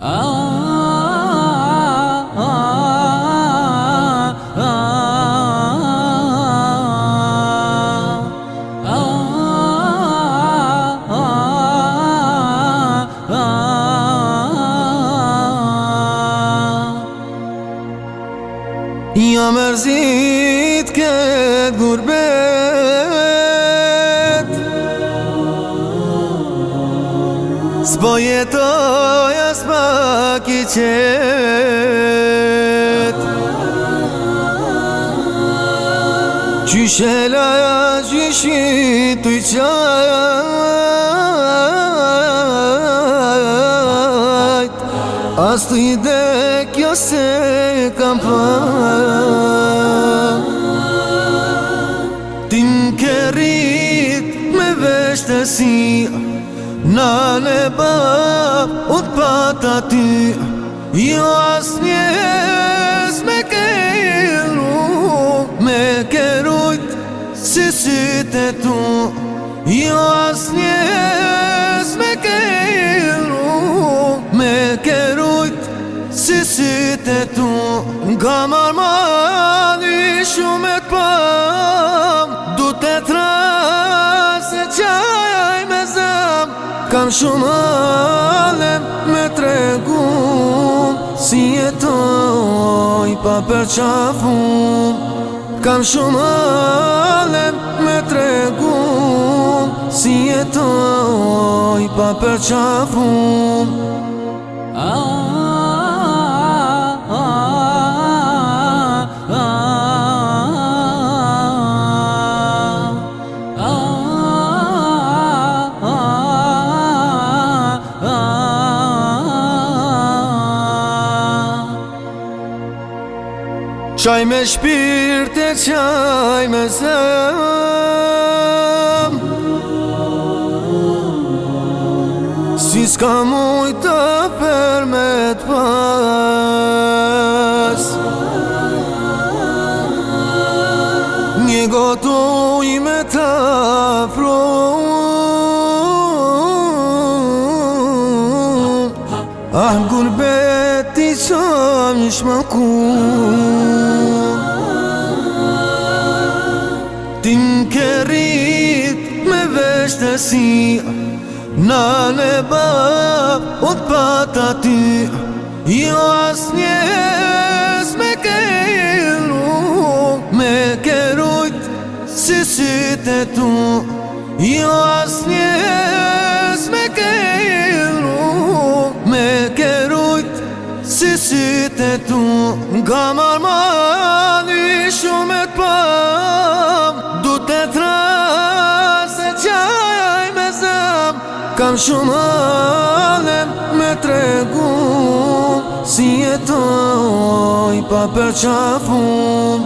A-a-a, a-a-a, a-a-a a këtë gërbet Sbo jetë oja sba ki qëtë Gjyshe laja gjyshi të i qajë As të i dhe kjo se kam përë Tim kërit me veshtë si Gjyshe të i Nane ba, u t'pata ty Jo asë njës me keru Me kerujt si si të tu Jo asë njës me keru Me kerujt si si të tu Nga marmani shumë e t'pata Kam shumë alem me tregu Si e toj pa për qafu Kam shumë alem me tregu Si e toj pa për qafu Qaj me shpirt e qaj me zem Si s'ka mujta për me të pas Një goto i me ta frum Ah, gulbet ti qëmë një shmaku Ti më kërit me veshtësi Na në bab pata ty Jo asë njës me këllu Me kërujt si sytë e tu Jo asë njës Gjithë e tu Nga marmani më një shumë të t'pam Dut e tra se qajaj me zem Kam shumë alën me tregum Si e të oj pa përqafun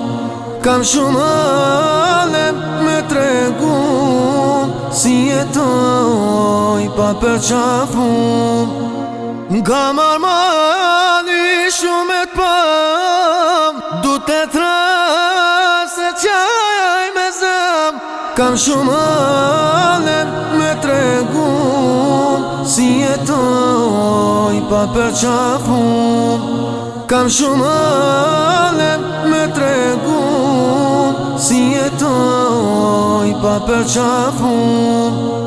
Kam shumë alën me tregum Si e të oj pa përqafun Nga mërë Kam shumë të pam, du të trashë çaj me zem, kam shumë me tregun, si e toy pa përçafun, kam shumë me tregun, si e toy pa përçafun